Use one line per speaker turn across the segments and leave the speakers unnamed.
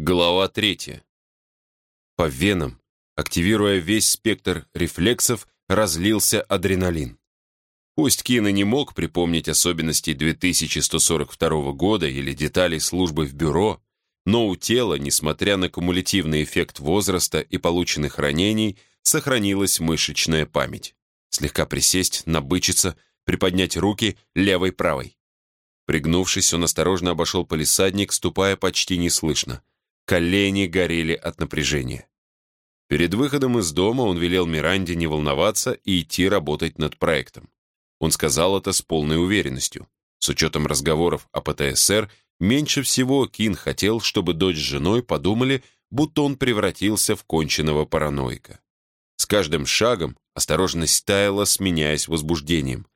Глава третья. По венам, активируя весь спектр рефлексов, разлился адреналин. Пусть Кин и не мог припомнить особенностей 2142 года или деталей службы в бюро, но у тела, несмотря на кумулятивный эффект возраста и полученных ранений, сохранилась мышечная память. Слегка присесть, набычиться, приподнять руки левой-правой. Пригнувшись, он осторожно обошел полисадник, ступая почти неслышно. Колени горели от напряжения. Перед выходом из дома он велел Миранде не волноваться и идти работать над проектом. Он сказал это с полной уверенностью. С учетом разговоров о ПТСР, меньше всего Кин хотел, чтобы дочь с женой подумали, будто он превратился в конченного параноика. С каждым шагом осторожность таяла, сменяясь возбуждением.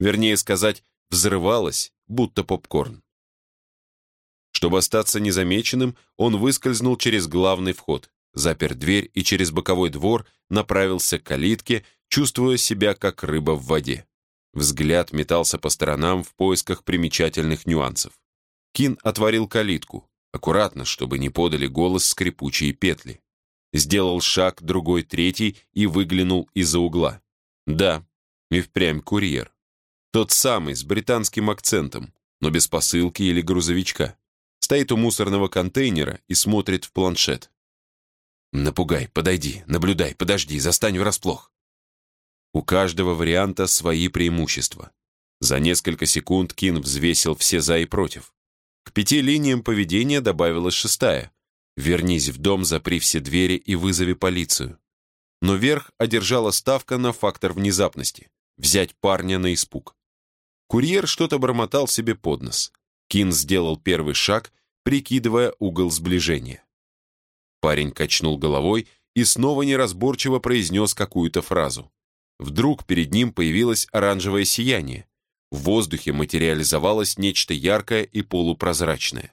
Вернее сказать, взрывалась, будто попкорн. Чтобы остаться незамеченным, он выскользнул через главный вход, запер дверь и через боковой двор направился к калитке, чувствуя себя как рыба в воде. Взгляд метался по сторонам в поисках примечательных нюансов. Кин отворил калитку, аккуратно, чтобы не подали голос скрипучие петли. Сделал шаг, другой, третий и выглянул из-за угла. Да, и впрямь курьер. Тот самый, с британским акцентом, но без посылки или грузовичка стоит у мусорного контейнера и смотрит в планшет. «Напугай, подойди, наблюдай, подожди, застань врасплох». У каждого варианта свои преимущества. За несколько секунд Кин взвесил все «за» и «против». К пяти линиям поведения добавилась шестая. «Вернись в дом, запри все двери и вызови полицию». Но верх одержала ставка на фактор внезапности — взять парня на испуг. Курьер что-то бормотал себе под нос. Кин сделал первый шаг, прикидывая угол сближения. Парень качнул головой и снова неразборчиво произнес какую-то фразу. Вдруг перед ним появилось оранжевое сияние. В воздухе материализовалось нечто яркое и полупрозрачное.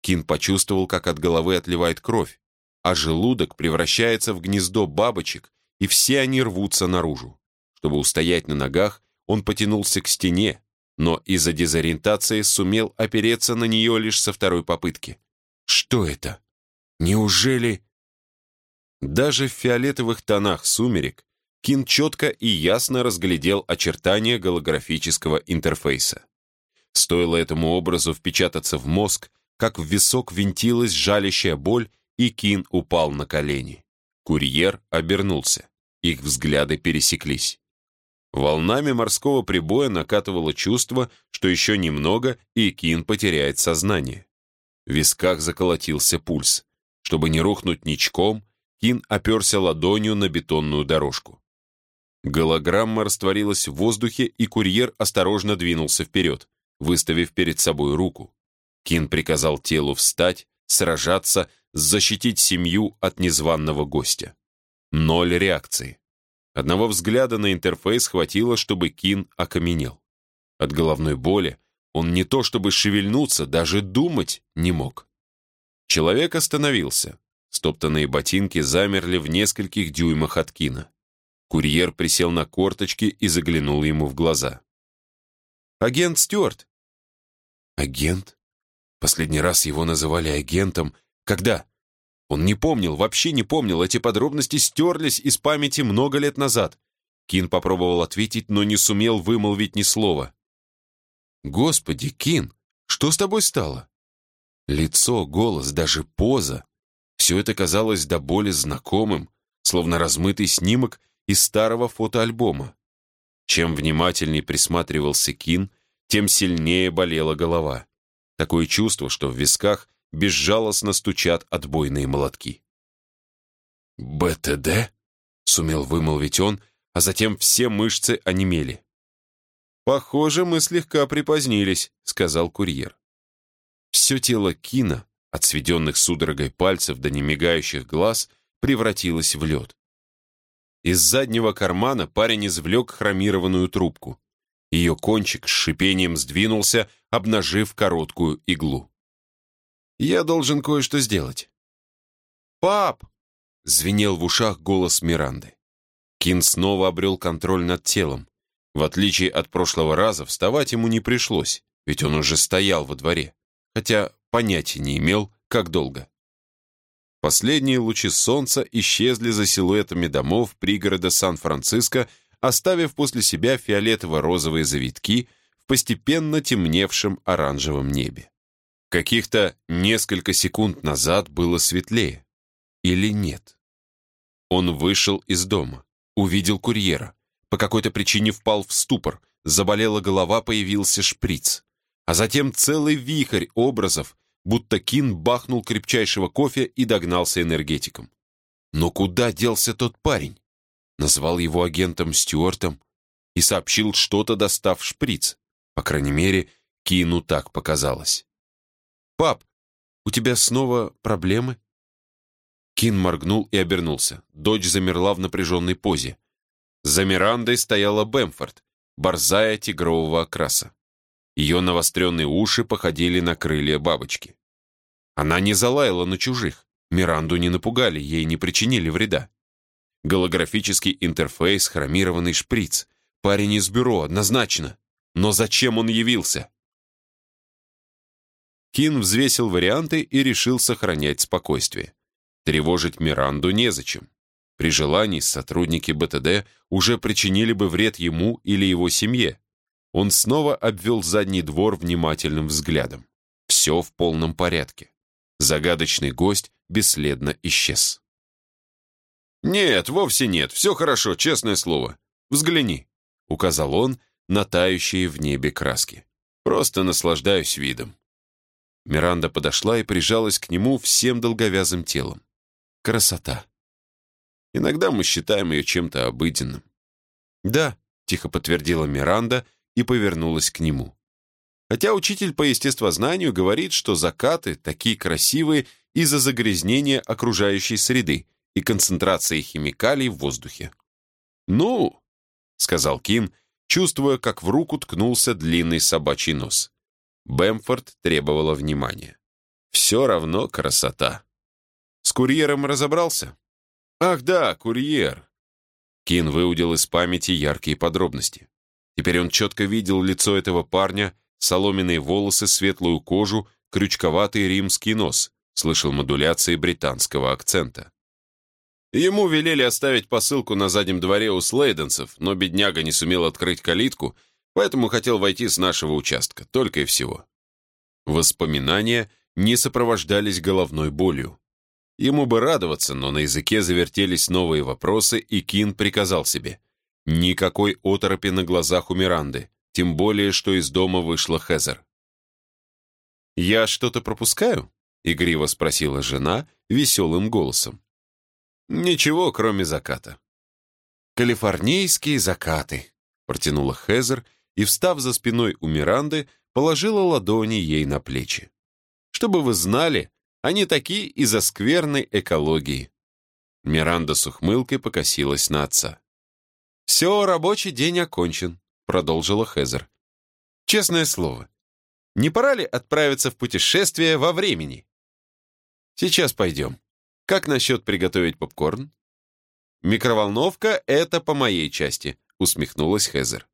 Кин почувствовал, как от головы отливает кровь, а желудок превращается в гнездо бабочек, и все они рвутся наружу. Чтобы устоять на ногах, он потянулся к стене, но из-за дезориентации сумел опереться на нее лишь со второй попытки. Что это? Неужели... Даже в фиолетовых тонах сумерек Кин четко и ясно разглядел очертания голографического интерфейса. Стоило этому образу впечататься в мозг, как в висок винтилась жалящая боль, и Кин упал на колени. Курьер обернулся. Их взгляды пересеклись. Волнами морского прибоя накатывало чувство, что еще немного, и Кин потеряет сознание. В висках заколотился пульс. Чтобы не рухнуть ничком, Кин оперся ладонью на бетонную дорожку. Голограмма растворилась в воздухе, и курьер осторожно двинулся вперед, выставив перед собой руку. Кин приказал телу встать, сражаться, защитить семью от незваного гостя. Ноль реакции. Одного взгляда на интерфейс хватило, чтобы Кин окаменел. От головной боли он не то чтобы шевельнуться, даже думать не мог. Человек остановился. Стоптанные ботинки замерли в нескольких дюймах от Кина. Курьер присел на корточки и заглянул ему в глаза. «Агент Стюарт!» «Агент?» Последний раз его называли агентом. Когда? Он не помнил, вообще не помнил, эти подробности стерлись из памяти много лет назад. Кин попробовал ответить, но не сумел вымолвить ни слова. «Господи, Кин, что с тобой стало?» Лицо, голос, даже поза. Все это казалось до боли знакомым, словно размытый снимок из старого фотоальбома. Чем внимательней присматривался Кин, тем сильнее болела голова. Такое чувство, что в висках безжалостно стучат отбойные молотки. «БТД?» — сумел вымолвить он, а затем все мышцы онемели. «Похоже, мы слегка припозднились», — сказал курьер. Все тело Кина, от сведенных судорогой пальцев до немигающих глаз, превратилось в лед. Из заднего кармана парень извлек хромированную трубку. Ее кончик с шипением сдвинулся, обнажив короткую иглу. Я должен кое-что сделать». «Пап!» — звенел в ушах голос Миранды. Кин снова обрел контроль над телом. В отличие от прошлого раза, вставать ему не пришлось, ведь он уже стоял во дворе, хотя понятия не имел, как долго. Последние лучи солнца исчезли за силуэтами домов пригорода Сан-Франциско, оставив после себя фиолетово-розовые завитки в постепенно темневшем оранжевом небе. Каких-то несколько секунд назад было светлее. Или нет? Он вышел из дома, увидел курьера, по какой-то причине впал в ступор, заболела голова, появился шприц. А затем целый вихрь образов, будто Кин бахнул крепчайшего кофе и догнался энергетиком. Но куда делся тот парень? Назвал его агентом Стюартом и сообщил что-то, достав шприц. По крайней мере, Кину так показалось. «Пап, у тебя снова проблемы?» Кин моргнул и обернулся. Дочь замерла в напряженной позе. За Мирандой стояла Бэмфорд, борзая тигрового окраса. Ее навостренные уши походили на крылья бабочки. Она не залаяла на чужих. Миранду не напугали, ей не причинили вреда. Голографический интерфейс, хромированный шприц. Парень из бюро, однозначно. Но зачем он явился? Кин взвесил варианты и решил сохранять спокойствие. Тревожить Миранду незачем. При желании сотрудники БТД уже причинили бы вред ему или его семье. Он снова обвел задний двор внимательным взглядом. Все в полном порядке. Загадочный гость бесследно исчез. «Нет, вовсе нет, все хорошо, честное слово. Взгляни», — указал он на тающие в небе краски. «Просто наслаждаюсь видом». Миранда подошла и прижалась к нему всем долговязым телом. Красота. Иногда мы считаем ее чем-то обыденным. «Да», — тихо подтвердила Миранда и повернулась к нему. Хотя учитель по естествознанию говорит, что закаты такие красивые из-за загрязнения окружающей среды и концентрации химикалий в воздухе. «Ну», — сказал Кин, чувствуя, как в руку ткнулся длинный собачий нос. Бэмфорд требовала внимания. «Все равно красота». «С курьером разобрался?» «Ах да, курьер!» Кин выудил из памяти яркие подробности. Теперь он четко видел лицо этого парня, соломенные волосы, светлую кожу, крючковатый римский нос, слышал модуляции британского акцента. Ему велели оставить посылку на заднем дворе у Слейденсов, но бедняга не сумел открыть калитку, поэтому хотел войти с нашего участка, только и всего. Воспоминания не сопровождались головной болью. Ему бы радоваться, но на языке завертелись новые вопросы, и Кин приказал себе. Никакой оторопи на глазах у Миранды, тем более, что из дома вышла Хезер. «Я что-то пропускаю?» — игриво спросила жена веселым голосом. «Ничего, кроме заката». «Калифорнийские закаты», — протянула Хезер и, встав за спиной у Миранды, положила ладони ей на плечи. «Чтобы вы знали, они такие из-за скверной экологии». Миранда с ухмылкой покосилась на отца. «Все, рабочий день окончен продолжила Хезер. «Честное слово, не пора ли отправиться в путешествие во времени?» «Сейчас пойдем. Как насчет приготовить попкорн?» «Микроволновка — это по моей части», — усмехнулась Хезер.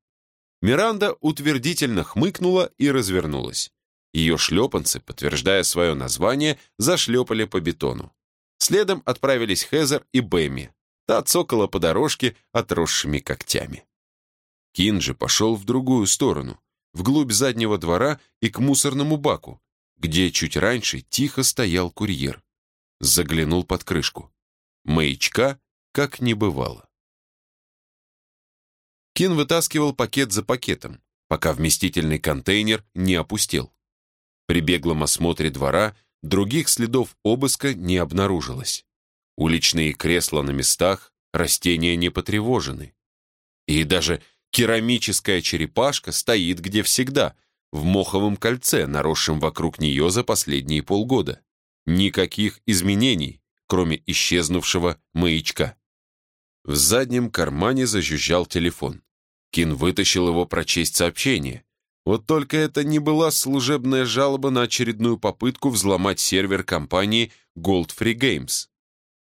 Миранда утвердительно хмыкнула и развернулась. Ее шлепанцы, подтверждая свое название, зашлепали по бетону. Следом отправились Хезер и Бэмми. Та цокала по дорожке отросшими когтями. Кинджи пошел в другую сторону, вглубь заднего двора и к мусорному баку, где чуть раньше тихо стоял курьер. Заглянул под крышку. Маячка как не бывало. Кин вытаскивал пакет за пакетом, пока вместительный контейнер не опустел. При беглом осмотре двора других следов обыска не обнаружилось. Уличные кресла на местах, растения не потревожены. И даже Керамическая черепашка стоит где всегда, в моховом кольце, наросшем вокруг нее за последние полгода. Никаких изменений, кроме исчезнувшего маячка. В заднем кармане зажужжал телефон. Кин вытащил его прочесть сообщение. Вот только это не была служебная жалоба на очередную попытку взломать сервер компании Gold Free Games.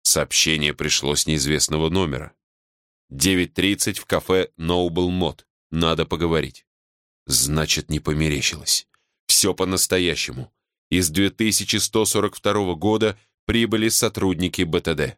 Сообщение пришло с неизвестного номера. 9.30 в кафе Noble Mod. Надо поговорить. Значит, не померещилось. Все по-настоящему. Из 2142 года прибыли сотрудники БТД.